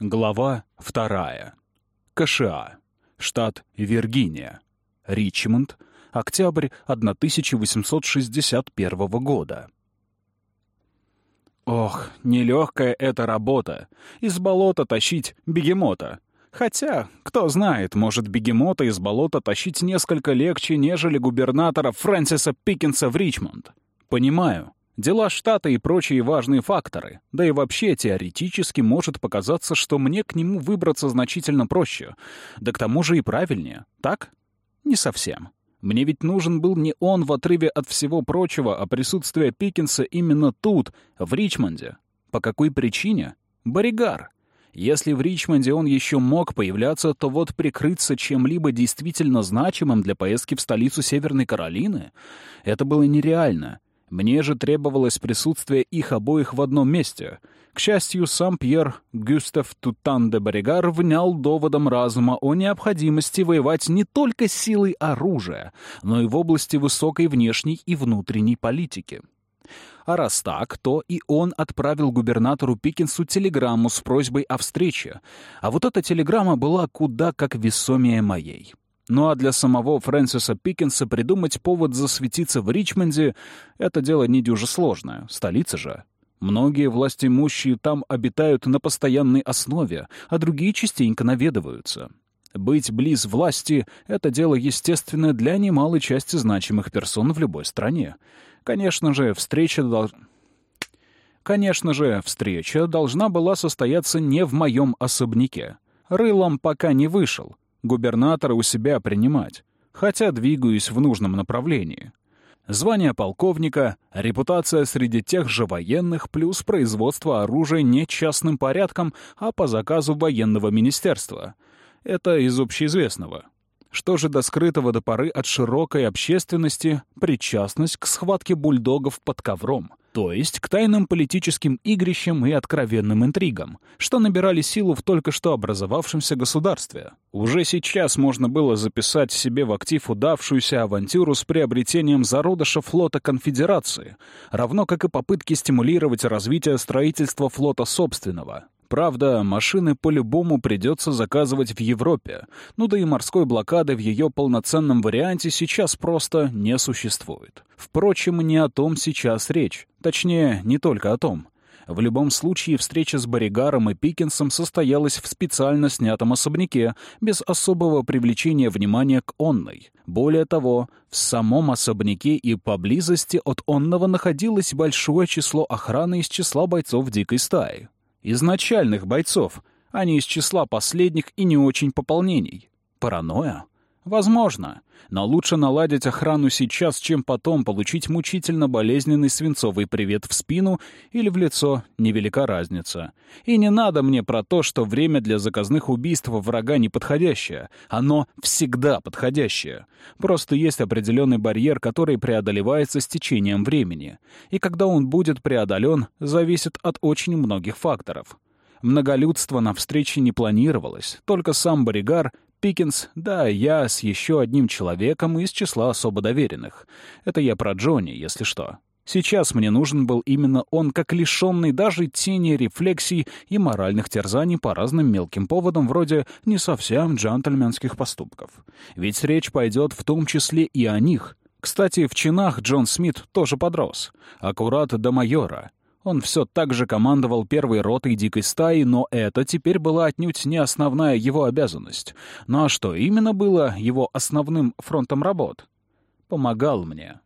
Глава вторая. КША. Штат Виргиния. Ричмонд. Октябрь 1861 года. Ох, нелегкая эта работа. Из болота тащить бегемота. Хотя, кто знает, может, бегемота из болота тащить несколько легче, нежели губернатора Фрэнсиса Пикинса в Ричмонд. Понимаю. Дела штата и прочие важные факторы. Да и вообще, теоретически может показаться, что мне к нему выбраться значительно проще. Да к тому же и правильнее. Так? Не совсем. Мне ведь нужен был не он в отрыве от всего прочего, а присутствие Пикинса именно тут, в Ричмонде. По какой причине? Боригар. Если в Ричмонде он еще мог появляться, то вот прикрыться чем-либо действительно значимым для поездки в столицу Северной Каролины — это было нереально. Мне же требовалось присутствие их обоих в одном месте. К счастью, сам Пьер Гюстав Тутан де Боригар внял доводом разума о необходимости воевать не только силой оружия, но и в области высокой внешней и внутренней политики. А раз так, то и он отправил губернатору Пикинсу телеграмму с просьбой о встрече. А вот эта телеграмма была куда как весомее моей. Ну а для самого Фрэнсиса Пикинса придумать повод засветиться в Ричмонде — это дело не дюже сложное, столица же. Многие властимущие там обитают на постоянной основе, а другие частенько наведываются. Быть близ власти — это дело естественное для немалой части значимых персон в любой стране. Конечно же, встреча дол... Конечно же, встреча должна была состояться не в моем особняке. Рылом пока не вышел. Губернатора у себя принимать. Хотя двигаюсь в нужном направлении. Звание полковника, репутация среди тех же военных, плюс производство оружия не частным порядком, а по заказу военного министерства. Это из общеизвестного. Что же до скрытого до поры от широкой общественности причастность к схватке бульдогов под ковром, то есть к тайным политическим игрищам и откровенным интригам, что набирали силу в только что образовавшемся государстве. Уже сейчас можно было записать себе в актив удавшуюся авантюру с приобретением зародыша флота Конфедерации, равно как и попытки стимулировать развитие строительства флота собственного. Правда, машины по-любому придется заказывать в Европе, ну да и морской блокады в ее полноценном варианте сейчас просто не существует. Впрочем, не о том сейчас речь. Точнее, не только о том. В любом случае, встреча с Боригаром и Пикинсом состоялась в специально снятом особняке, без особого привлечения внимания к онной. Более того, в самом особняке и поблизости от онного находилось большое число охраны из числа бойцов дикой стаи изначальных бойцов, а не из числа последних и не очень пополнений. Паранойя? Возможно. Но лучше наладить охрану сейчас, чем потом получить мучительно болезненный свинцовый привет в спину или в лицо, невелика разница. И не надо мне про то, что время для заказных убийств врага неподходящее. Оно всегда подходящее. Просто есть определенный барьер, который преодолевается с течением времени. И когда он будет преодолен, зависит от очень многих факторов. Многолюдство на встрече не планировалось, только сам Боригар Пикинс, да, я с еще одним человеком из числа особо доверенных. Это я про Джонни, если что. Сейчас мне нужен был именно он, как лишенный даже тени рефлексий и моральных терзаний по разным мелким поводам, вроде не совсем джентльменских поступков. Ведь речь пойдет в том числе и о них. Кстати, в чинах Джон Смит тоже подрос. Аккурат до майора. Он все так же командовал первой ротой дикой стаи, но это теперь была отнюдь не основная его обязанность. Ну а что именно было его основным фронтом работ? Помогал мне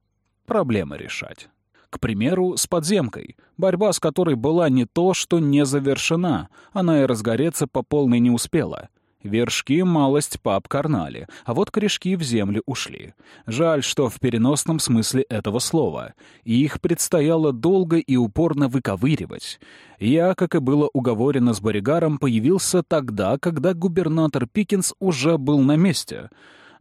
проблемы решать. К примеру, с подземкой, борьба с которой была не то, что не завершена, она и разгореться по полной не успела. Вершки малость пообкарнали, а вот корешки в землю ушли. Жаль, что в переносном смысле этого слова. И их предстояло долго и упорно выковыривать. Я, как и было уговорено с Боригаром, появился тогда, когда губернатор Пикинс уже был на месте.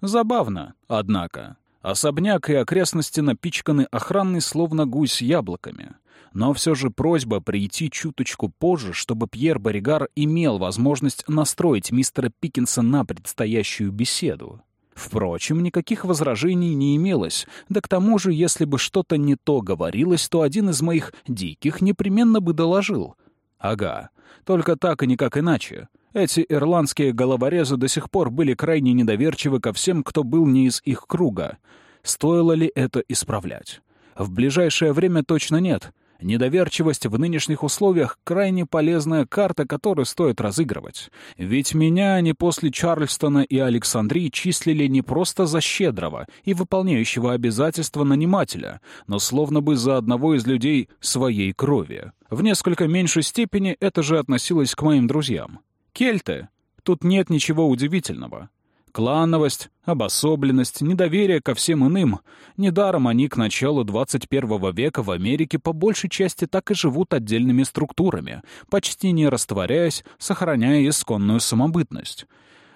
Забавно, однако. Особняк и окрестности напичканы охранной словно гусь яблоками но все же просьба прийти чуточку позже, чтобы Пьер Боригар имел возможность настроить мистера Пикинса на предстоящую беседу. Впрочем, никаких возражений не имелось, да к тому же, если бы что-то не то говорилось, то один из моих диких непременно бы доложил. Ага, Только так и никак иначе. Эти ирландские головорезы до сих пор были крайне недоверчивы ко всем, кто был не из их круга. Стоило ли это исправлять? В ближайшее время точно нет. Недоверчивость в нынешних условиях — крайне полезная карта, которую стоит разыгрывать. Ведь меня они после Чарльстона и Александрии числили не просто за щедрого и выполняющего обязательства нанимателя, но словно бы за одного из людей своей крови. В несколько меньшей степени это же относилось к моим друзьям. Кельты. Тут нет ничего удивительного. Клановость, обособленность, недоверие ко всем иным. Недаром они к началу 21 века в Америке по большей части так и живут отдельными структурами, почти не растворяясь, сохраняя исконную самобытность.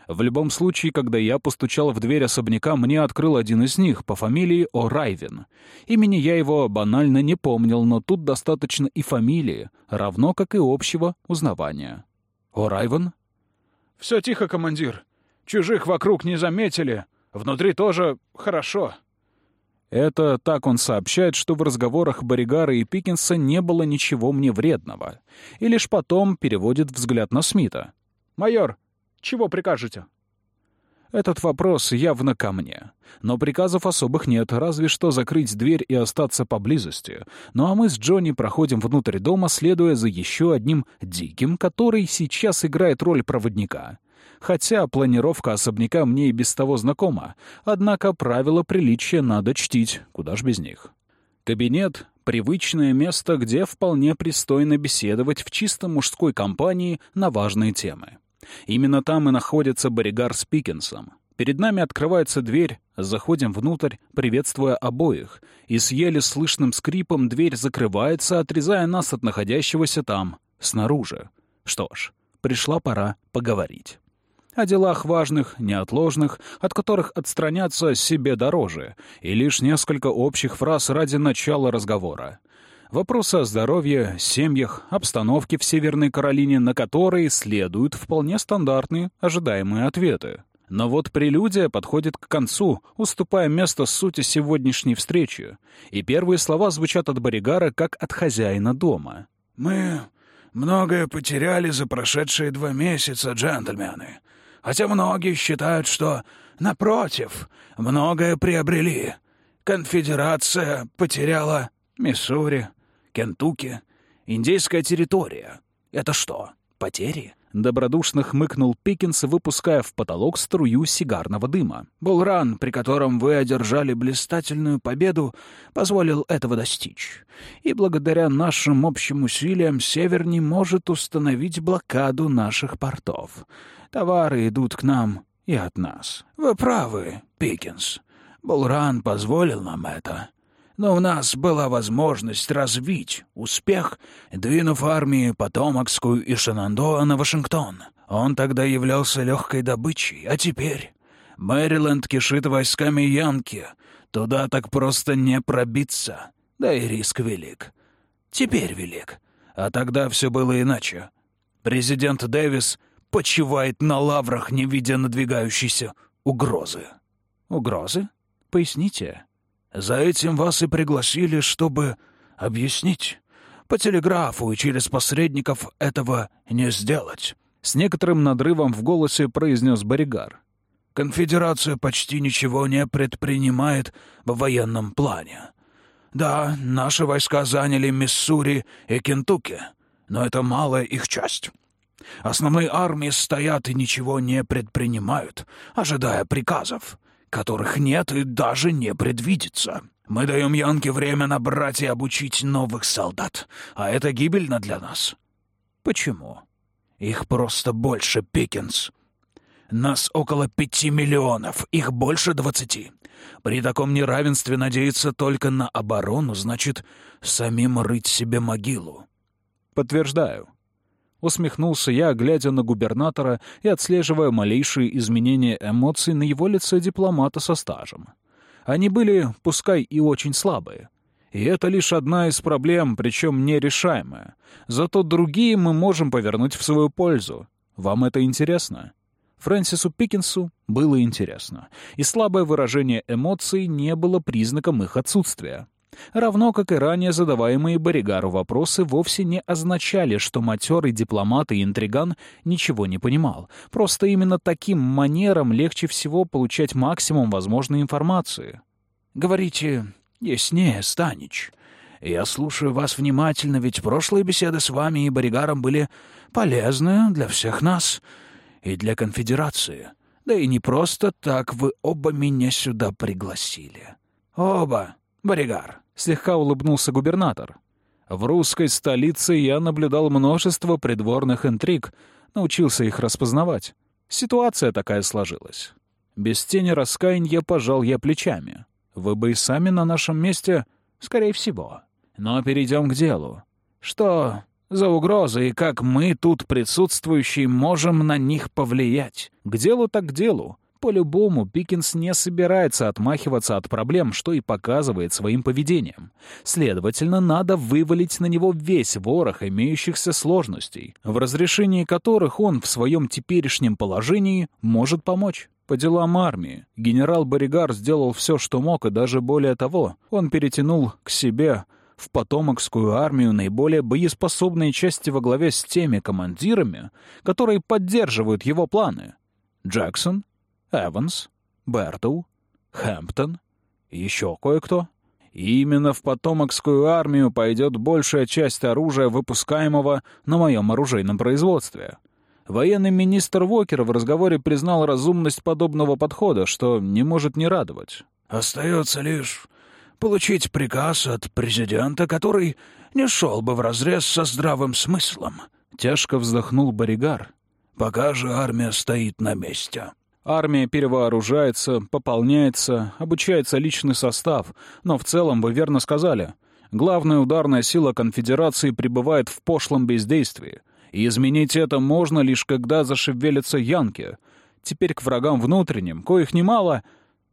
В любом случае, когда я постучал в дверь особняка, мне открыл один из них по фамилии О'Райвен. Имени я его банально не помнил, но тут достаточно и фамилии, равно как и общего узнавания. «О'Райвен?» «Все тихо, командир», Чужих вокруг не заметили. Внутри тоже хорошо». Это так он сообщает, что в разговорах Боригара и Пикинса не было ничего мне вредного. И лишь потом переводит взгляд на Смита. «Майор, чего прикажете?» Этот вопрос явно ко мне. Но приказов особых нет, разве что закрыть дверь и остаться поблизости. Ну а мы с Джонни проходим внутрь дома, следуя за еще одним диким, который сейчас играет роль проводника — хотя планировка особняка мне и без того знакома, однако правила приличия надо чтить, куда ж без них. Кабинет — привычное место, где вполне пристойно беседовать в чисто мужской компании на важные темы. Именно там и находится Боригар с Пикинсом. Перед нами открывается дверь, заходим внутрь, приветствуя обоих, и с еле слышным скрипом дверь закрывается, отрезая нас от находящегося там, снаружи. Что ж, пришла пора поговорить о делах важных, неотложных, от которых отстраняться себе дороже, и лишь несколько общих фраз ради начала разговора. Вопросы о здоровье, семьях, обстановке в Северной Каролине, на которые следуют вполне стандартные ожидаемые ответы. Но вот прелюдия подходит к концу, уступая место сути сегодняшней встречи, и первые слова звучат от Боригара как от хозяина дома. «Мы многое потеряли за прошедшие два месяца, джентльмены хотя многие считают, что, напротив, многое приобрели. Конфедерация потеряла Миссури, Кентукки, индейская территория. Это что, потери? Добродушно хмыкнул Пикинс, выпуская в потолок струю сигарного дыма. «Булран, при котором вы одержали блистательную победу, позволил этого достичь. И благодаря нашим общим усилиям Север не может установить блокаду наших портов. Товары идут к нам и от нас. Вы правы, Пикинс. Булран позволил нам это. Но у нас была возможность развить успех, двинув армии Потомакскую и Шенандоа на Вашингтон. Он тогда являлся легкой добычей, а теперь... Мэриленд кишит войсками Янки. Туда так просто не пробиться. Да и риск велик. Теперь велик. А тогда все было иначе. Президент Дэвис почивает на лаврах, не видя надвигающейся угрозы. Угрозы? Поясните. За этим вас и пригласили, чтобы объяснить. По телеграфу и через посредников этого не сделать. С некоторым надрывом в голосе произнес Боригар. Конфедерация почти ничего не предпринимает в военном плане. Да, наши войска заняли Миссури и Кентукки, но это малая их часть. Основные армии стоят и ничего не предпринимают, ожидая приказов, которых нет и даже не предвидится. Мы даем Янке время набрать и обучить новых солдат, а это гибельно для нас. Почему? Их просто больше, Пикинс. Нас около пяти миллионов, их больше двадцати. При таком неравенстве надеяться только на оборону, значит, самим рыть себе могилу. Подтверждаю. Усмехнулся я, глядя на губернатора и отслеживая малейшие изменения эмоций на его лице дипломата со стажем. Они были, пускай и очень слабые. И это лишь одна из проблем, причем нерешаемая. Зато другие мы можем повернуть в свою пользу. Вам это интересно? Фрэнсису Пикинсу было интересно, и слабое выражение эмоций не было признаком их отсутствия. Равно как и ранее задаваемые Боригару вопросы вовсе не означали, что матерый дипломат и интриган ничего не понимал. Просто именно таким манером легче всего получать максимум возможной информации. «Говорите яснее, Станич. Я слушаю вас внимательно, ведь прошлые беседы с вами и Боригаром были полезны для всех нас и для конфедерации. Да и не просто так вы оба меня сюда пригласили. Оба, Боригар. Слегка улыбнулся губернатор. В русской столице я наблюдал множество придворных интриг, научился их распознавать. Ситуация такая сложилась. Без тени раскаяния пожал я плечами. Вы бы и сами на нашем месте, скорее всего. Но перейдем к делу. Что за угрозы и как мы, тут присутствующие, можем на них повлиять? К делу так к делу. По-любому, Пикинс не собирается отмахиваться от проблем, что и показывает своим поведением. Следовательно, надо вывалить на него весь ворох имеющихся сложностей, в разрешении которых он в своем теперешнем положении может помочь. По делам армии генерал Боригар сделал все, что мог, и даже более того, он перетянул к себе в потомокскую армию наиболее боеспособные части во главе с теми командирами, которые поддерживают его планы. Джексон, Эванс, Бертоу, Хэмптон, еще кое-кто. Именно в потомокскую армию пойдет большая часть оружия, выпускаемого на моем оружейном производстве. Военный министр Вокер в разговоре признал разумность подобного подхода, что не может не радовать. «Остается лишь получить приказ от президента, который не шел бы вразрез со здравым смыслом», — тяжко вздохнул Боригар. «Пока же армия стоит на месте». Армия перевооружается, пополняется, обучается личный состав, но в целом вы верно сказали. Главная ударная сила конфедерации пребывает в пошлом бездействии. И изменить это можно лишь когда зашевелятся янки. Теперь к врагам внутренним, коих немало...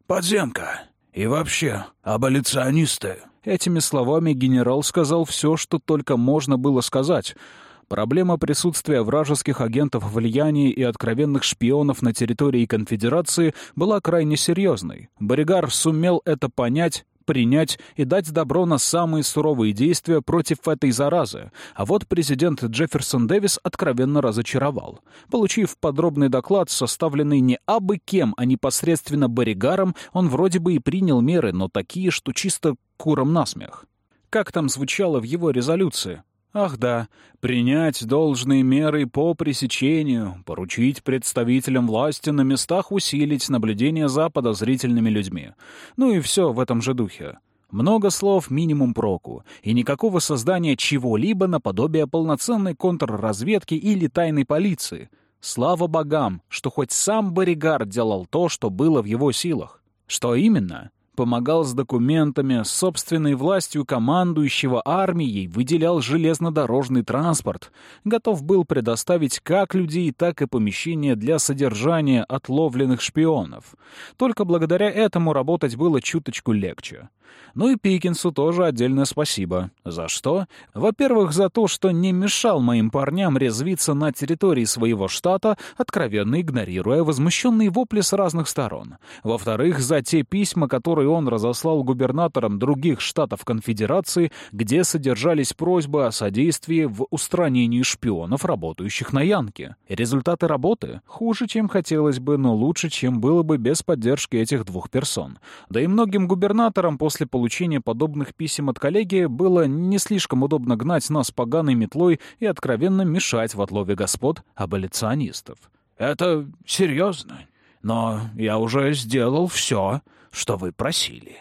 «Подземка! И вообще, аболиционисты!» Этими словами генерал сказал все, что только можно было сказать — Проблема присутствия вражеских агентов влияния и откровенных шпионов на территории конфедерации была крайне серьезной. Боригар сумел это понять, принять и дать добро на самые суровые действия против этой заразы. А вот президент Джефферсон Дэвис откровенно разочаровал. Получив подробный доклад, составленный не абы кем, а непосредственно Боригаром, он вроде бы и принял меры, но такие, что чисто куром насмех. Как там звучало в его резолюции? Ах да, принять должные меры по пресечению, поручить представителям власти на местах усилить наблюдение за подозрительными людьми. Ну и все в этом же духе. Много слов, минимум проку, и никакого создания чего-либо наподобие полноценной контрразведки или тайной полиции. Слава богам, что хоть сам Боригар делал то, что было в его силах. Что именно? Помогал с документами, с собственной властью командующего армией, выделял железнодорожный транспорт, готов был предоставить как людей, так и помещения для содержания отловленных шпионов. Только благодаря этому работать было чуточку легче. Ну и Пикинсу тоже отдельное спасибо. За что? Во-первых, за то, что не мешал моим парням резвиться на территории своего штата, откровенно игнорируя возмущенные вопли с разных сторон. Во-вторых, за те письма, которые он разослал губернаторам других штатов Конфедерации, где содержались просьбы о содействии в устранении шпионов, работающих на Янке. Результаты работы хуже, чем хотелось бы, но лучше, чем было бы без поддержки этих двух персон. Да и многим губернаторам после получения подобных писем от коллеги было не слишком удобно гнать нас поганой метлой и откровенно мешать в отлове господ аболиционистов. «Это серьезно, но я уже сделал все, что вы просили».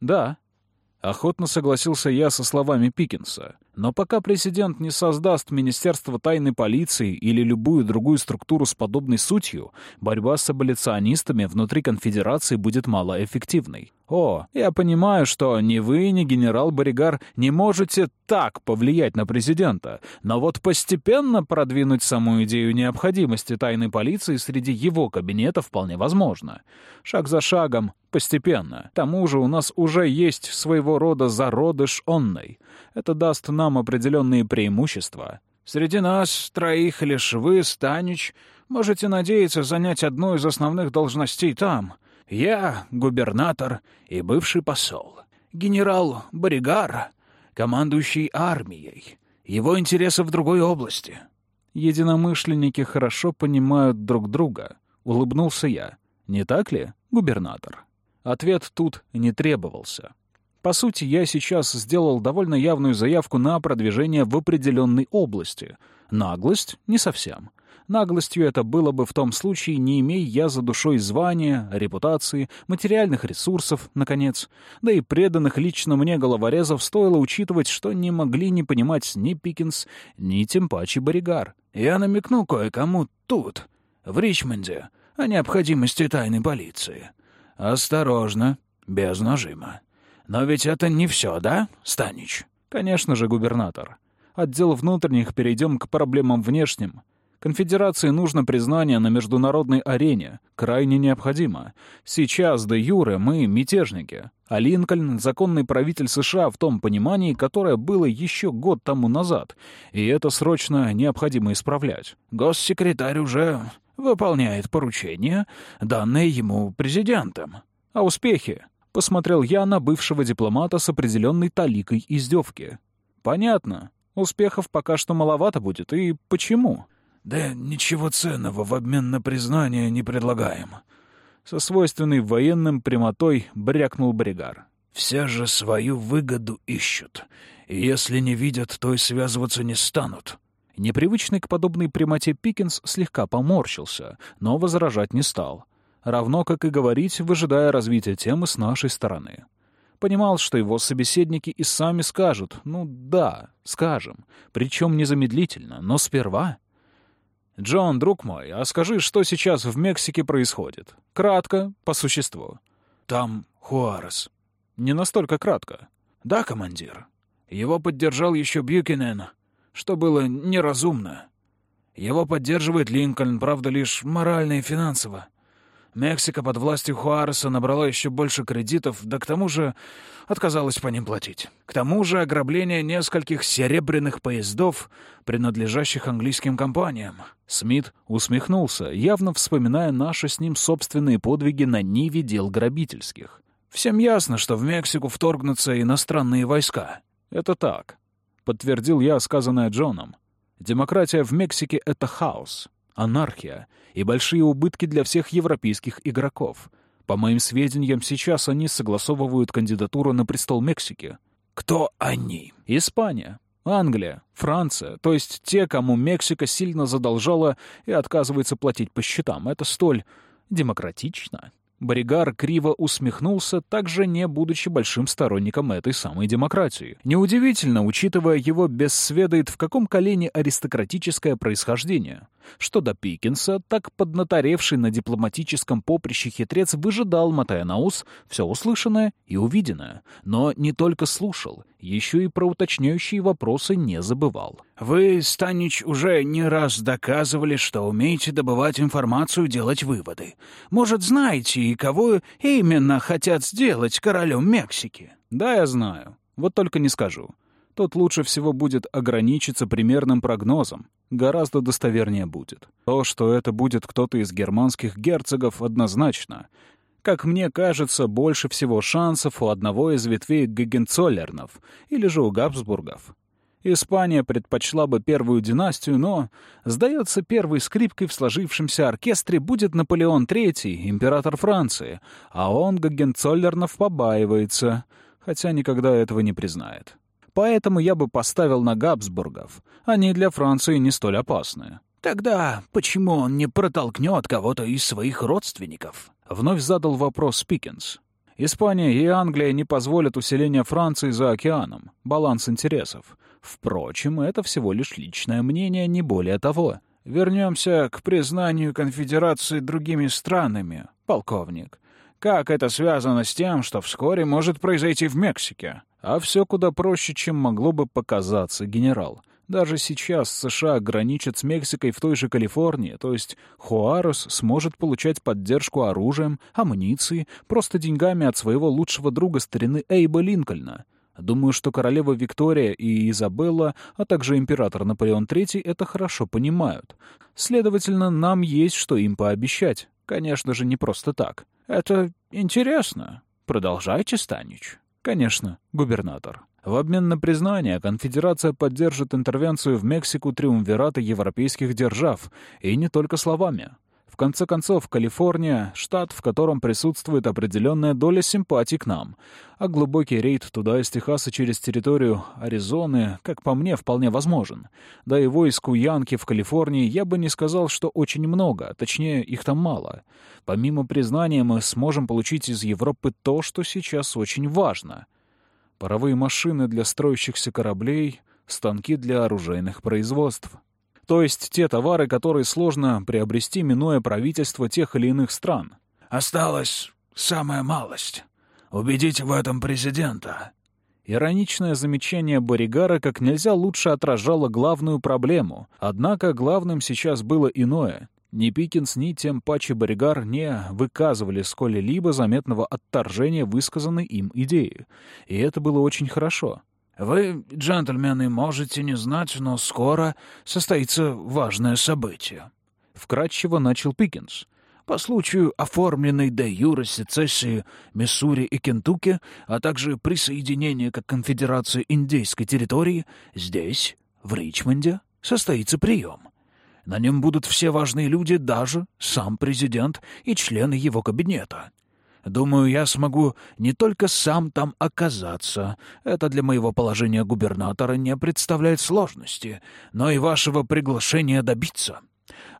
«Да», — охотно согласился я со словами Пикинса. Но пока президент не создаст Министерство тайной полиции или любую другую структуру с подобной сутью, борьба с аболиционистами внутри конфедерации будет малоэффективной. О, я понимаю, что ни вы, ни генерал Боригар не можете так повлиять на президента, но вот постепенно продвинуть саму идею необходимости тайной полиции среди его кабинета вполне возможно. Шаг за шагом, постепенно. К тому же у нас уже есть своего рода зародыш онной. Это даст нам определенные преимущества. Среди нас троих лишь вы, Станич, можете надеяться занять одну из основных должностей там. Я — губернатор и бывший посол. генерал Боригар, командующий армией. Его интересы в другой области». Единомышленники хорошо понимают друг друга, — улыбнулся я. Не так ли, губернатор? Ответ тут не требовался. По сути, я сейчас сделал довольно явную заявку на продвижение в определенной области. Наглость — не совсем. Наглостью это было бы в том случае, не имея я за душой звания, репутации, материальных ресурсов, наконец. Да и преданных лично мне головорезов стоило учитывать, что не могли не понимать ни Пикинс, ни тем паче Боригар. Я намекну кое-кому тут, в Ричмонде, о необходимости тайной полиции. Осторожно, без нажима. Но ведь это не все, да, Станич? Конечно же, губернатор. Отдел внутренних перейдем к проблемам внешним. Конфедерации нужно признание на международной арене. Крайне необходимо. Сейчас, до юре, мы мятежники. А Линкольн — законный правитель США в том понимании, которое было еще год тому назад. И это срочно необходимо исправлять. Госсекретарь уже выполняет поручения, данные ему президентом. А успехи? Посмотрел я на бывшего дипломата с определенной таликой издевки. Понятно. Успехов пока что маловато будет. И почему? «Да ничего ценного в обмен на признание не предлагаем». Со свойственной военным прямотой брякнул Бригар. «Все же свою выгоду ищут. И если не видят, то и связываться не станут». Непривычный к подобной прямоте Пикинс слегка поморщился, но возражать не стал. Равно как и говорить, выжидая развития темы с нашей стороны. Понимал, что его собеседники и сами скажут «ну да, скажем», причем незамедлительно, но сперва «Джон, друг мой, а скажи, что сейчас в Мексике происходит? Кратко, по существу». «Там Хуарес». «Не настолько кратко». «Да, командир. Его поддержал еще Бьюкинен, что было неразумно. Его поддерживает Линкольн, правда, лишь морально и финансово. Мексика под властью Хуареса набрала еще больше кредитов, да к тому же отказалась по ним платить. К тому же ограбление нескольких серебряных поездов, принадлежащих английским компаниям. Смит усмехнулся, явно вспоминая наши с ним собственные подвиги на ниве дел грабительских. «Всем ясно, что в Мексику вторгнутся иностранные войска». «Это так», — подтвердил я сказанное Джоном. «Демократия в Мексике — это хаос, анархия и большие убытки для всех европейских игроков. По моим сведениям, сейчас они согласовывают кандидатуру на престол Мексики. Кто они? Испания, Англия, Франция, то есть те, кому Мексика сильно задолжала и отказывается платить по счетам. Это столь демократично. Боригар криво усмехнулся, также не будучи большим сторонником этой самой демократии. Неудивительно, учитывая его бессведает в каком колене аристократическое происхождение. Что до Пикинса, так поднаторевший на дипломатическом поприще хитрец выжидал, мотая на ус, все услышанное и увиденное. Но не только слушал, еще и про уточняющие вопросы не забывал. «Вы, Станич, уже не раз доказывали, что умеете добывать информацию, делать выводы. Может, знаете, и кого именно хотят сделать королем Мексики?» «Да, я знаю. Вот только не скажу. Тут лучше всего будет ограничиться примерным прогнозом. Гораздо достовернее будет. То, что это будет кто-то из германских герцогов, однозначно. Как мне кажется, больше всего шансов у одного из ветвей Гагенцоллернов или же у Габсбургов. Испания предпочла бы первую династию, но, сдается, первой скрипкой в сложившемся оркестре будет Наполеон III, император Франции, а он Гагенцоллернов побаивается, хотя никогда этого не признает. Поэтому я бы поставил на Габсбургов. Они для Франции не столь опасны. Тогда почему он не протолкнет кого-то из своих родственников? Вновь задал вопрос Пикенс. Испания и Англия не позволят усиления Франции за океаном. Баланс интересов. Впрочем, это всего лишь личное мнение, не более того. Вернемся к признанию конфедерации другими странами, полковник. Как это связано с тем, что вскоре может произойти в Мексике? А все куда проще, чем могло бы показаться, генерал. Даже сейчас США граничат с Мексикой в той же Калифорнии, то есть Хуарес сможет получать поддержку оружием, амуницией, просто деньгами от своего лучшего друга старины Эйба Линкольна. Думаю, что королева Виктория и Изабелла, а также император Наполеон III это хорошо понимают. Следовательно, нам есть что им пообещать. Конечно же, не просто так. Это интересно. Продолжайте, Станич. Конечно, губернатор. В обмен на признание конфедерация поддержит интервенцию в Мексику триумвирата европейских держав, и не только словами. В конце концов, Калифорния — штат, в котором присутствует определенная доля симпатий к нам, а глубокий рейд туда из Техаса через территорию Аризоны, как по мне, вполне возможен. Да и войску Янки в Калифорнии я бы не сказал, что очень много, точнее, их там мало. Помимо признания мы сможем получить из Европы то, что сейчас очень важно. Паровые машины для строящихся кораблей, станки для оружейных производств — то есть те товары, которые сложно приобрести, минуя правительство тех или иных стран. «Осталась самая малость. Убедите в этом президента». Ироничное замечание Боригара как нельзя лучше отражало главную проблему. Однако главным сейчас было иное. Ни Пикинс, ни тем паче Боригар не выказывали сколь-либо заметного отторжения высказанной им идеи. И это было очень хорошо. Вы, джентльмены, можете не знать, но скоро состоится важное событие. Вкратчиво начал Пикинс. По случаю оформленной де юре сецессии Миссури и Кентукки, а также присоединения к конфедерации индейской территории, здесь, в Ричмонде, состоится прием. На нем будут все важные люди, даже сам президент и члены его кабинета. Думаю, я смогу не только сам там оказаться, это для моего положения губернатора не представляет сложности, но и вашего приглашения добиться.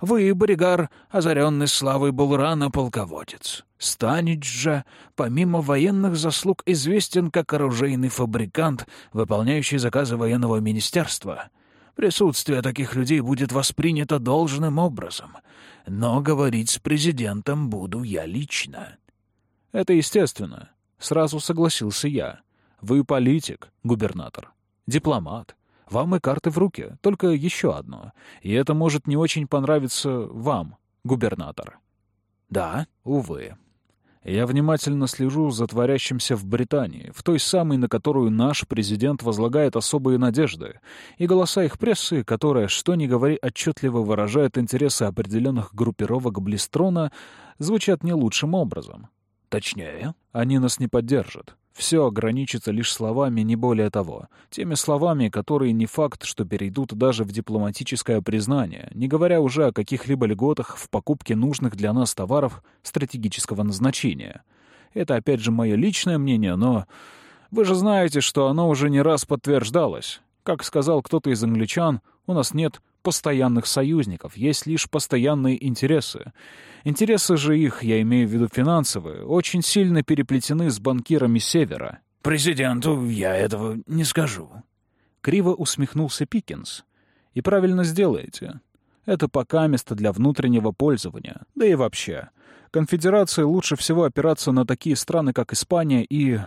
Вы, Боригар, озаренный славой Булрана полководец. Станич же, помимо военных заслуг, известен как оружейный фабрикант, выполняющий заказы военного министерства. Присутствие таких людей будет воспринято должным образом, но говорить с президентом буду я лично. «Это естественно», — сразу согласился я. «Вы политик, губернатор, дипломат. Вам и карты в руки, только еще одно. И это может не очень понравиться вам, губернатор». «Да, увы. Я внимательно слежу за творящимся в Британии, в той самой, на которую наш президент возлагает особые надежды, и голоса их прессы, которая, что ни говори, отчетливо выражает интересы определенных группировок Блистрона, звучат не лучшим образом. Точнее, они нас не поддержат. Все ограничится лишь словами, не более того. Теми словами, которые не факт, что перейдут даже в дипломатическое признание, не говоря уже о каких-либо льготах в покупке нужных для нас товаров стратегического назначения. Это опять же мое личное мнение, но вы же знаете, что оно уже не раз подтверждалось. Как сказал кто-то из англичан, у нас нет постоянных союзников, есть лишь постоянные интересы. Интересы же их, я имею в виду финансовые, очень сильно переплетены с банкирами Севера. «Президенту я этого не скажу». Криво усмехнулся Пикинс. «И правильно сделаете. Это пока место для внутреннего пользования. Да и вообще. Конфедерации лучше всего опираться на такие страны, как Испания и...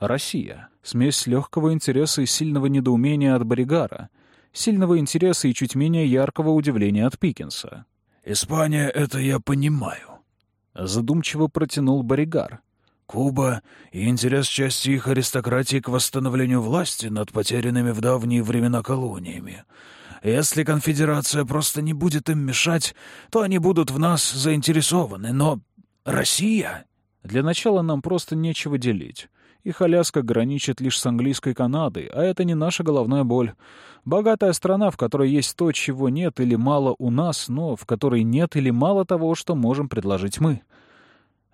Россия. Смесь легкого интереса и сильного недоумения от Боригара. Сильного интереса и чуть менее яркого удивления от Пикинса. «Испания — это я понимаю», — задумчиво протянул Боригар. «Куба и интерес части их аристократии к восстановлению власти над потерянными в давние времена колониями. Если конфедерация просто не будет им мешать, то они будут в нас заинтересованы, но Россия...» «Для начала нам просто нечего делить. Их Аляска граничит лишь с английской Канадой, а это не наша головная боль. Богатая страна, в которой есть то, чего нет или мало у нас, но в которой нет или мало того, что можем предложить мы.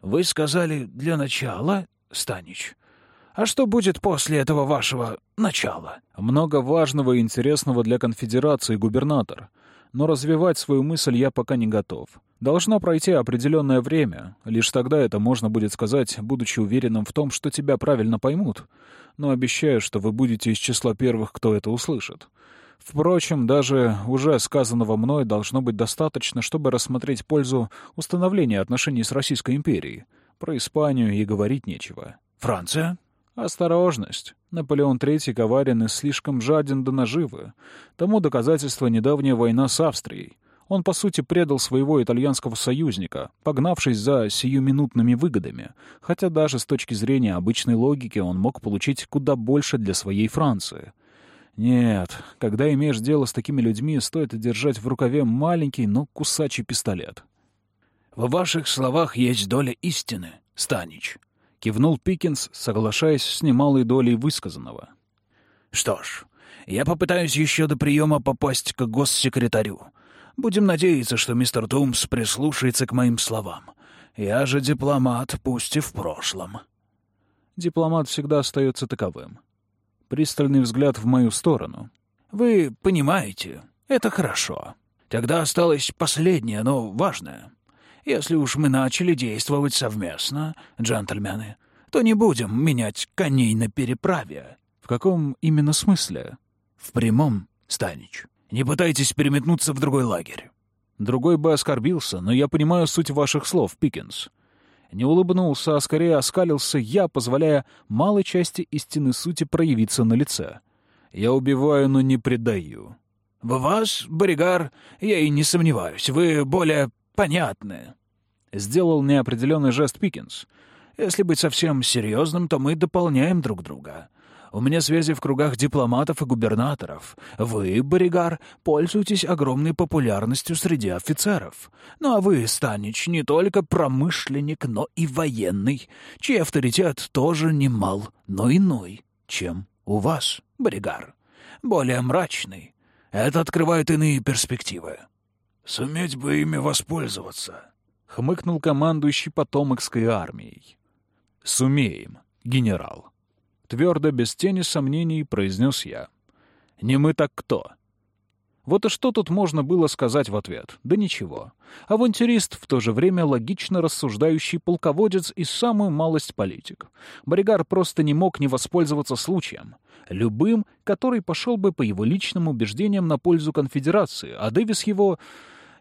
Вы сказали «для начала», Станич. А что будет после этого вашего начала? Много важного и интересного для конфедерации, губернатор. Но развивать свою мысль я пока не готов. Должно пройти определенное время. Лишь тогда это можно будет сказать, будучи уверенным в том, что тебя правильно поймут. Но обещаю, что вы будете из числа первых, кто это услышит. Впрочем, даже уже сказанного мной должно быть достаточно, чтобы рассмотреть пользу установления отношений с Российской империей. Про Испанию и говорить нечего. Франция? Осторожность. Наполеон III коварен и слишком жаден до наживы. Тому доказательство недавняя война с Австрией. Он, по сути, предал своего итальянского союзника, погнавшись за сиюминутными выгодами, хотя даже с точки зрения обычной логики он мог получить куда больше для своей Франции. Нет, когда имеешь дело с такими людьми, стоит держать в рукаве маленький, но кусачий пистолет. «В ваших словах есть доля истины, Станич», —— кивнул Пикинс, соглашаясь с немалой долей высказанного. «Что ж, я попытаюсь еще до приема попасть к госсекретарю. Будем надеяться, что мистер Тумс прислушается к моим словам. Я же дипломат, пусть и в прошлом». Дипломат всегда остается таковым. Пристальный взгляд в мою сторону. «Вы понимаете, это хорошо. Тогда осталось последнее, но важное. Если уж мы начали действовать совместно, джентльмены, то не будем менять коней на переправе». «В каком именно смысле?» «В прямом, Станич. Не пытайтесь переметнуться в другой лагерь». Другой бы оскорбился, но я понимаю суть ваших слов, Пикинс. Не улыбнулся, а скорее оскалился я, позволяя малой части истины сути проявиться на лице. Я убиваю, но не предаю. В вас, Боригар, я и не сомневаюсь. Вы более понятны. Сделал неопределенный жест Пикинс. Если быть совсем серьезным, то мы дополняем друг друга. У меня связи в кругах дипломатов и губернаторов. Вы, Боригар, пользуетесь огромной популярностью среди офицеров. Ну а вы, Станич, не только промышленник, но и военный, чей авторитет тоже немал, но иной, чем у вас, Боригар. Более мрачный. Это открывает иные перспективы. «Суметь бы ими воспользоваться», — хмыкнул командующий потомокской армией. «Сумеем, генерал». Твердо, без тени сомнений, произнес я. «Не мы так кто?» Вот и что тут можно было сказать в ответ? Да ничего. Авантюрист, в то же время логично рассуждающий полководец и самую малость политик. Боригар просто не мог не воспользоваться случаем. Любым, который пошел бы по его личным убеждениям на пользу конфедерации, а Дэвис его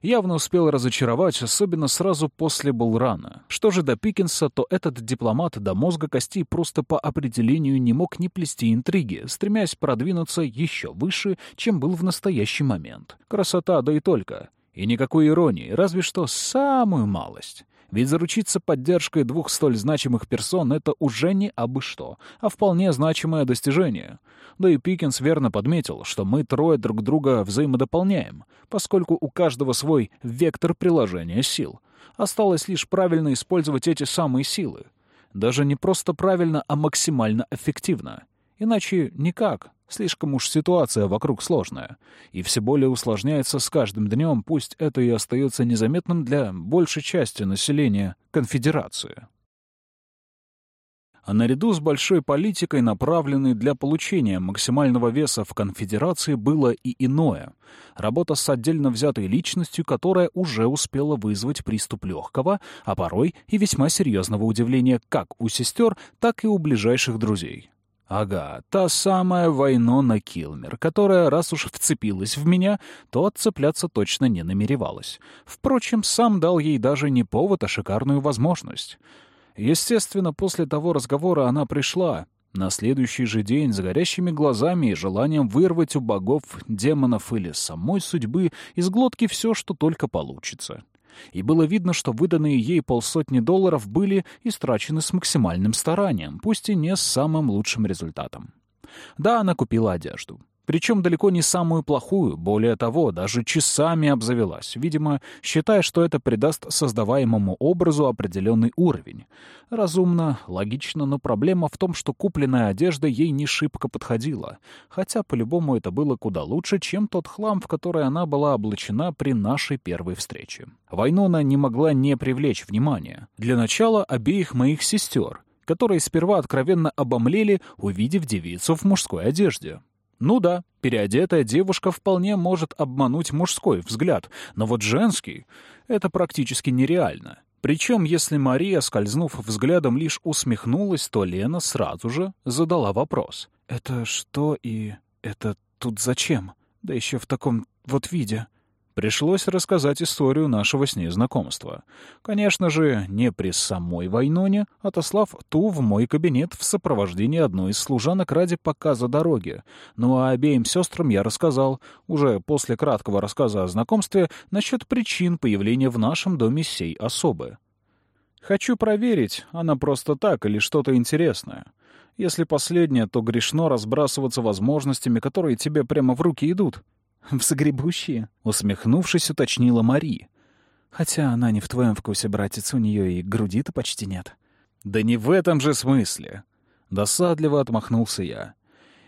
явно успел разочаровать, особенно сразу после Булрана. Что же до Пикинса, то этот дипломат до мозга костей просто по определению не мог не плести интриги, стремясь продвинуться еще выше, чем был в настоящий момент. Красота, да и только. И никакой иронии, разве что самую малость. Ведь заручиться поддержкой двух столь значимых персон — это уже не абы что, а вполне значимое достижение. Да и Пикинс верно подметил, что мы трое друг друга взаимодополняем, поскольку у каждого свой вектор приложения сил. Осталось лишь правильно использовать эти самые силы. Даже не просто правильно, а максимально эффективно. Иначе никак. Слишком уж ситуация вокруг сложная. И все более усложняется с каждым днем, пусть это и остается незаметным для большей части населения конфедерации. А наряду с большой политикой, направленной для получения максимального веса в конфедерации, было и иное. Работа с отдельно взятой личностью, которая уже успела вызвать приступ легкого, а порой и весьма серьезного удивления как у сестер, так и у ближайших друзей. Ага, та самая Вайнона Килмер, которая, раз уж вцепилась в меня, то отцепляться точно не намеревалась. Впрочем, сам дал ей даже не повод, а шикарную возможность. Естественно, после того разговора она пришла. На следующий же день с горящими глазами и желанием вырвать у богов, демонов или самой судьбы из глотки все, что только получится и было видно, что выданные ей полсотни долларов были истрачены с максимальным старанием, пусть и не с самым лучшим результатом. Да, она купила одежду. Причем далеко не самую плохую, более того, даже часами обзавелась, видимо, считая, что это придаст создаваемому образу определенный уровень. Разумно, логично, но проблема в том, что купленная одежда ей не шибко подходила, хотя по-любому это было куда лучше, чем тот хлам, в который она была облачена при нашей первой встрече. Вайнона не могла не привлечь внимания. Для начала обеих моих сестер, которые сперва откровенно обомлели, увидев девицу в мужской одежде. Ну да, переодетая девушка вполне может обмануть мужской взгляд, но вот женский — это практически нереально. Причем, если Мария, скользнув взглядом, лишь усмехнулась, то Лена сразу же задала вопрос. «Это что и это тут зачем? Да еще в таком вот виде». Пришлось рассказать историю нашего с ней знакомства. Конечно же, не при самой Вайноне, отослав ту в мой кабинет в сопровождении одной из служанок ради показа дороги. Ну а обеим сестрам я рассказал, уже после краткого рассказа о знакомстве, насчет причин появления в нашем доме сей особы. Хочу проверить, она просто так или что-то интересное. Если последнее, то грешно разбрасываться возможностями, которые тебе прямо в руки идут. «В загребущие?» — усмехнувшись, уточнила Мари. «Хотя она не в твоем вкусе, братец, у нее и груди-то почти нет». «Да не в этом же смысле!» Досадливо отмахнулся я.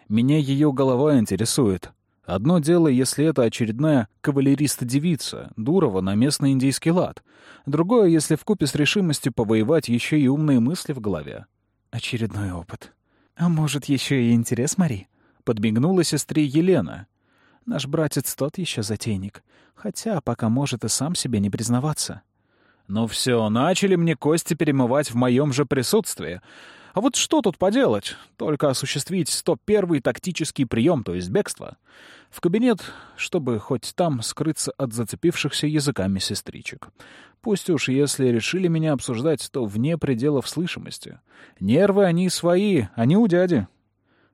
«Меня ее голова интересует. Одно дело, если это очередная кавалерист-девица, Дурова на местный индийский лад. Другое, если вкупе с решимостью повоевать еще и умные мысли в голове. Очередной опыт. А может, еще и интерес, Мари? Подмигнула сестре Елена. Наш братец тот еще затейник. Хотя пока может и сам себе не признаваться. Ну все, начали мне кости перемывать в моем же присутствии. А вот что тут поделать? Только осуществить 101-й тактический прием, то есть бегство. В кабинет, чтобы хоть там скрыться от зацепившихся языками сестричек. Пусть уж если решили меня обсуждать, то вне пределов слышимости. Нервы они свои, они у дяди.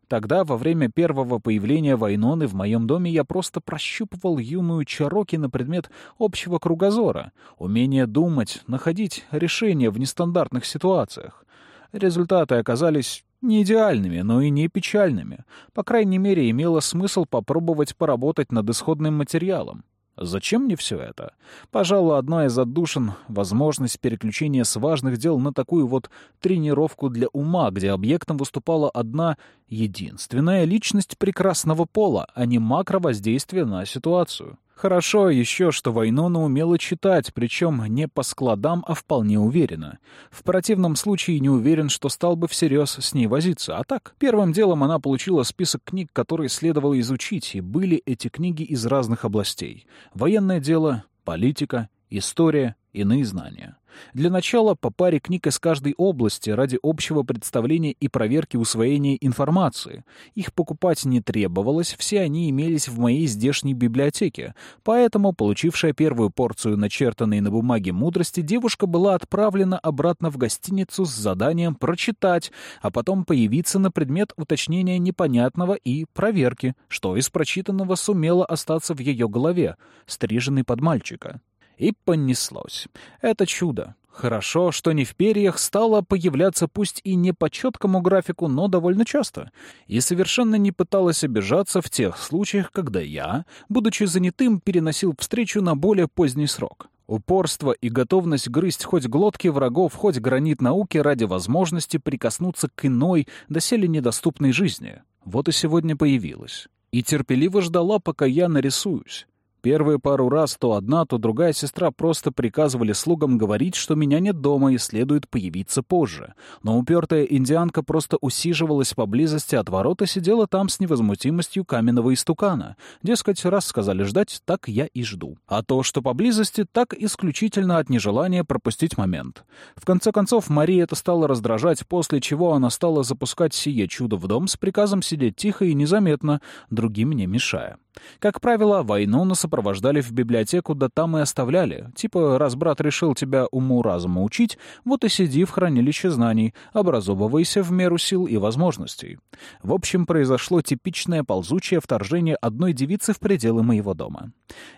Тогда, во время первого появления Вайноны в моем доме, я просто прощупывал юную Чароки на предмет общего кругозора, умения думать, находить решения в нестандартных ситуациях. Результаты оказались не идеальными, но и не печальными. По крайней мере, имело смысл попробовать поработать над исходным материалом. Зачем мне все это? Пожалуй, одна из отдушин — возможность переключения с важных дел на такую вот тренировку для ума, где объектом выступала одна единственная личность прекрасного пола, а не макровоздействие на ситуацию. Хорошо еще, что Вайнона умела читать, причем не по складам, а вполне уверенно. В противном случае не уверен, что стал бы всерьез с ней возиться. А так, первым делом она получила список книг, которые следовало изучить, и были эти книги из разных областей. Военное дело, политика, история, иные знания. Для начала по паре книг из каждой области ради общего представления и проверки усвоения информации. Их покупать не требовалось, все они имелись в моей здешней библиотеке, поэтому, получившая первую порцию начертанной на бумаге мудрости, девушка была отправлена обратно в гостиницу с заданием прочитать, а потом появиться на предмет уточнения непонятного и проверки, что из прочитанного сумело остаться в ее голове, стриженный под мальчика. И понеслось. Это чудо. Хорошо, что не в перьях стало появляться пусть и не по четкому графику, но довольно часто. И совершенно не пыталась обижаться в тех случаях, когда я, будучи занятым, переносил встречу на более поздний срок. Упорство и готовность грызть хоть глотки врагов, хоть гранит науки ради возможности прикоснуться к иной, доселе недоступной жизни. Вот и сегодня появилась. И терпеливо ждала, пока я нарисуюсь. Первые пару раз то одна, то другая сестра просто приказывали слугам говорить, что меня нет дома и следует появиться позже. Но упертая индианка просто усиживалась поблизости от ворот и сидела там с невозмутимостью каменного истукана. Дескать, раз сказали ждать, так я и жду. А то, что поблизости, так исключительно от нежелания пропустить момент. В конце концов, Мария это стала раздражать, после чего она стала запускать сие чудо в дом с приказом сидеть тихо и незаметно, другим не мешая. Как правило, Вайнона сопровождали в библиотеку, да там и оставляли. Типа, раз брат решил тебя уму-разуму учить, вот и сиди в хранилище знаний, образовывайся в меру сил и возможностей. В общем, произошло типичное ползучее вторжение одной девицы в пределы моего дома.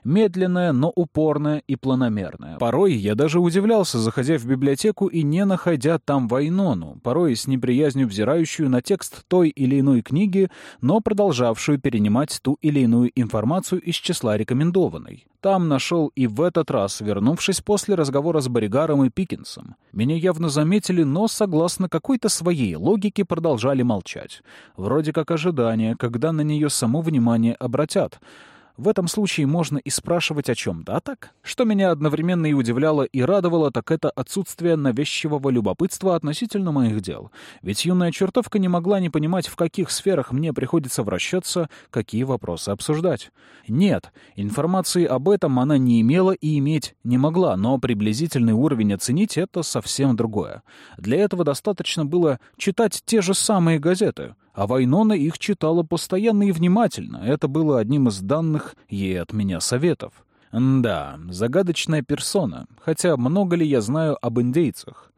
Медленное, но упорное и планомерное. Порой я даже удивлялся, заходя в библиотеку и не находя там Вайнону, порой с неприязнью взирающую на текст той или иной книги, но продолжавшую перенимать ту или иную информацию из числа рекомендованной. Там нашел и в этот раз, вернувшись после разговора с Боригаром и Пикинсом. Меня явно заметили, но, согласно какой-то своей логике, продолжали молчать. Вроде как ожидание, когда на нее само внимание обратят — в этом случае можно и спрашивать о чем-то, а так? Что меня одновременно и удивляло, и радовало, так это отсутствие навязчивого любопытства относительно моих дел. Ведь юная чертовка не могла не понимать, в каких сферах мне приходится вращаться, какие вопросы обсуждать. Нет, информации об этом она не имела и иметь не могла, но приблизительный уровень оценить — это совсем другое. Для этого достаточно было читать те же самые газеты — а Вайнона их читала постоянно и внимательно. Это было одним из данных ей от меня советов. Да, загадочная персона, хотя много ли я знаю об индейцах?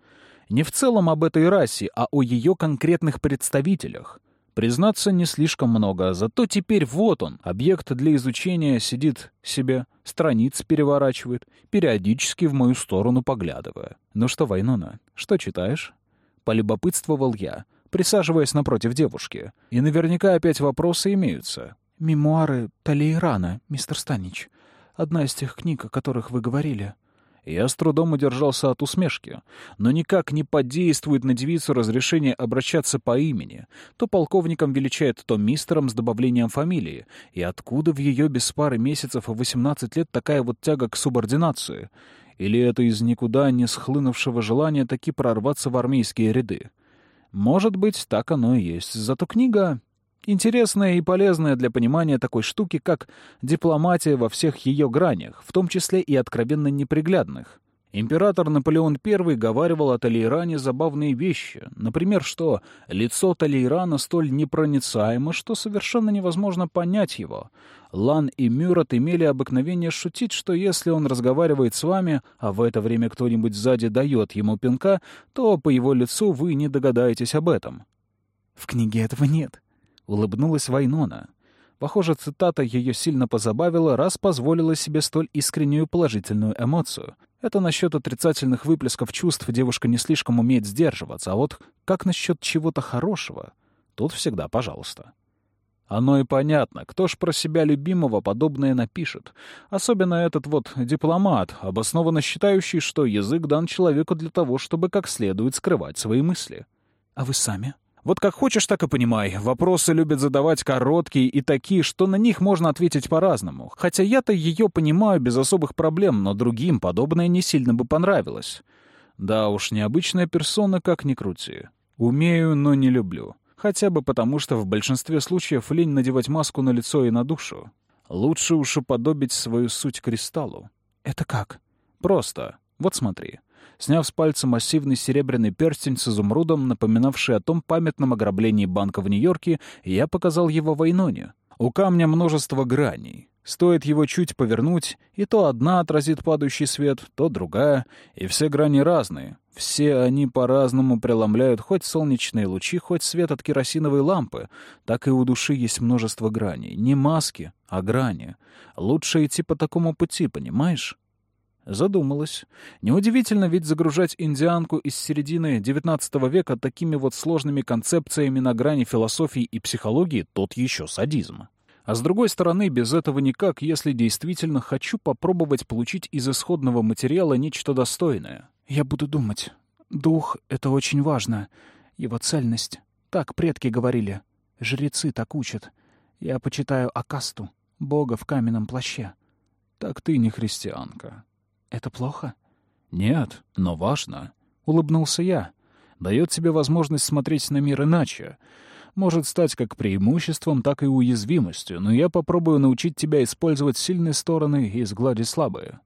Не в целом об этой расе, а о ее конкретных представителях. Признаться, не слишком много, зато теперь вот он, объект для изучения, сидит себе, страниц переворачивает, периодически в мою сторону поглядывая. «Ну что, Вайнона, что читаешь?» Полюбопытствовал я — присаживаясь напротив девушки. «И наверняка опять вопросы имеются». «Мемуары Талейрана, мистер Станич. Одна из тех книг, о которых вы говорили». Я с трудом удержался от усмешки, но никак не подействует на девицу разрешение обращаться по имени. То полковником величает, то мистером с добавлением фамилии. И откуда в ее без пары месяцев и 18 лет такая вот тяга к субординации? Или это из никуда не схлынувшего желания таки прорваться в армейские ряды? Может быть, так оно и есть. Зато книга интересная и полезная для понимания такой штуки, как дипломатия во всех ее гранях, в том числе и откровенно неприглядных. Император Наполеон I говаривал о Толейране забавные вещи. Например, что лицо Толейрана столь непроницаемо, что совершенно невозможно понять его. Лан и Мюрат имели обыкновение шутить, что если он разговаривает с вами, а в это время кто-нибудь сзади дает ему пинка, то по его лицу вы не догадаетесь об этом. «В книге этого нет», — улыбнулась Вайнона. Похоже, цитата ее сильно позабавила, раз позволила себе столь искреннюю положительную эмоцию. Это насчет отрицательных выплесков чувств девушка не слишком умеет сдерживаться, а вот как насчет чего-то хорошего? Тут всегда пожалуйста. Оно и понятно, кто ж про себя любимого подобное напишет. Особенно этот вот дипломат, обоснованно считающий, что язык дан человеку для того, чтобы как следует скрывать свои мысли. А вы сами? Вот как хочешь, так и понимай. Вопросы любят задавать короткие и такие, что на них можно ответить по-разному. Хотя я-то ее понимаю без особых проблем, но другим подобное не сильно бы понравилось. Да уж, необычная персона, как ни крути. Умею, но не люблю. Хотя бы потому, что в большинстве случаев лень надевать маску на лицо и на душу. Лучше уж уподобить свою суть кристаллу. Это как? Просто. Вот смотри. Сняв с пальца массивный серебряный перстень с изумрудом, напоминавший о том памятном ограблении банка в Нью-Йорке, я показал его Вайноне. У камня множество граней. Стоит его чуть повернуть, и то одна отразит падающий свет, то другая, и все грани разные. Все они по-разному преломляют хоть солнечные лучи, хоть свет от керосиновой лампы. Так и у души есть множество граней. Не маски, а грани. Лучше идти по такому пути, понимаешь? Задумалась. Неудивительно ведь загружать индианку из середины XIX века такими вот сложными концепциями на грани философии и психологии — тот еще садизм. А с другой стороны, без этого никак, если действительно хочу попробовать получить из исходного материала нечто достойное. Я буду думать. Дух — это очень важно. Его цельность. Так предки говорили. Жрецы так учат. Я почитаю Акасту, бога в каменном плаще. Так ты не христианка. «Это плохо?» «Нет, но важно», — улыбнулся я. «Дает тебе возможность смотреть на мир иначе. Может стать как преимуществом, так и уязвимостью, но я попробую научить тебя использовать сильные стороны и сгладить слабые».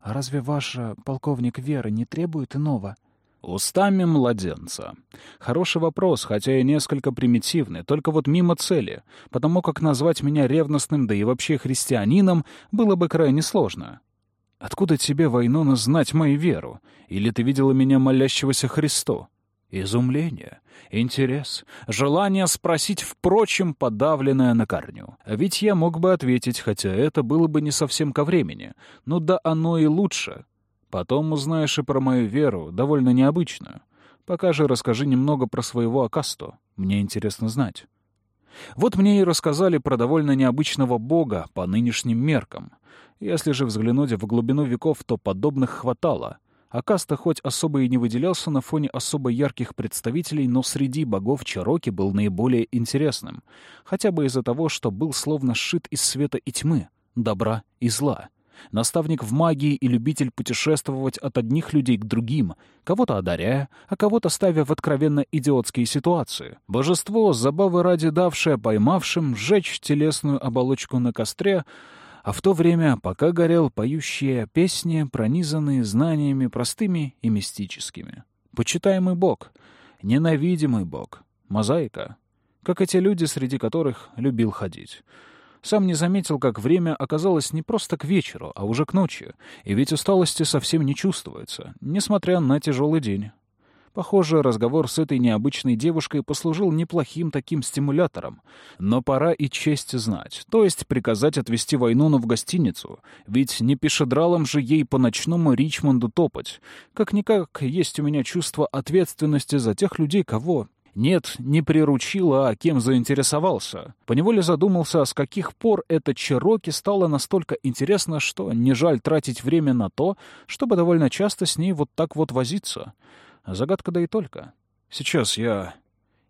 «А разве ваш полковник веры не требует иного?» «Устами младенца. Хороший вопрос, хотя и несколько примитивный, только вот мимо цели, потому как назвать меня ревностным, да и вообще христианином, было бы крайне сложно. Откуда тебе, Вайнона, знать мою веру? Или ты видела меня молящегося Христу? Изумление, интерес, желание спросить, впрочем, подавленное на корню. Ведь я мог бы ответить, хотя это было бы не совсем ко времени. Ну да оно и лучше. Потом узнаешь и про мою веру, довольно необычную. Пока же расскажи немного про своего Акасту. Мне интересно знать. Вот мне и рассказали про довольно необычного бога по нынешним меркам. Если же взглянуть в глубину веков, то подобных хватало. Акаста хоть особо и не выделялся на фоне особо ярких представителей, но среди богов Чароки был наиболее интересным. Хотя бы из-за того, что был словно сшит из света и тьмы, добра и зла. Наставник в магии и любитель путешествовать от одних людей к другим, кого-то одаряя, а кого-то ставя в откровенно идиотские ситуации. Божество, забавы ради давшее поймавшим, сжечь телесную оболочку на костре — а в то время, пока горел поющие песни, пронизанные знаниями простыми и мистическими. Почитаемый Бог, ненавидимый Бог, мозаика, как эти люди, среди которых любил ходить. Сам не заметил, как время оказалось не просто к вечеру, а уже к ночи, и ведь усталости совсем не чувствуется, несмотря на тяжелый день. Похоже, разговор с этой необычной девушкой послужил неплохим таким стимулятором. Но пора и честь знать, то есть приказать отвезти Вайнону в гостиницу, ведь не пешедралом же ей по ночному Ричмонду топать. Как-никак есть у меня чувство ответственности за тех людей, кого Нет, не приручила, а кем заинтересовался. Поневоле задумался, с каких пор эта Чироки стало настолько интересно, что не жаль тратить время на то, чтобы довольно часто с ней вот так вот возиться. Загадка да и только. Сейчас я...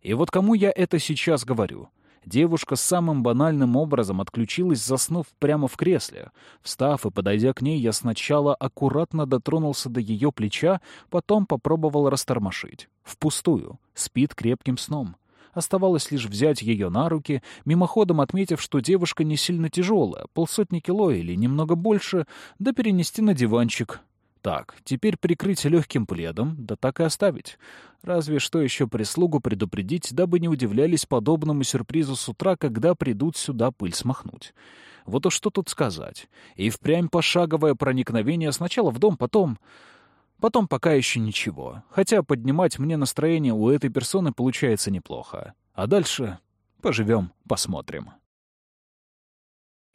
И вот кому я это сейчас говорю? Девушка самым банальным образом отключилась, заснув прямо в кресле. Встав и подойдя к ней, я сначала аккуратно дотронулся до ее плеча, потом попробовал растормошить. Впустую. Спит крепким сном. Оставалось лишь взять ее на руки, мимоходом отметив, что девушка не сильно тяжелая, полсотни кило или немного больше, да перенести на диванчик, так, теперь прикрыть легким пледом, да так и оставить. Разве что еще прислугу предупредить, дабы не удивлялись подобному сюрпризу с утра, когда придут сюда пыль смахнуть. Вот уж что тут сказать. И впрямь пошаговое проникновение сначала в дом, потом... Потом пока еще ничего. Хотя поднимать мне настроение у этой персоны получается неплохо. А дальше поживем, посмотрим.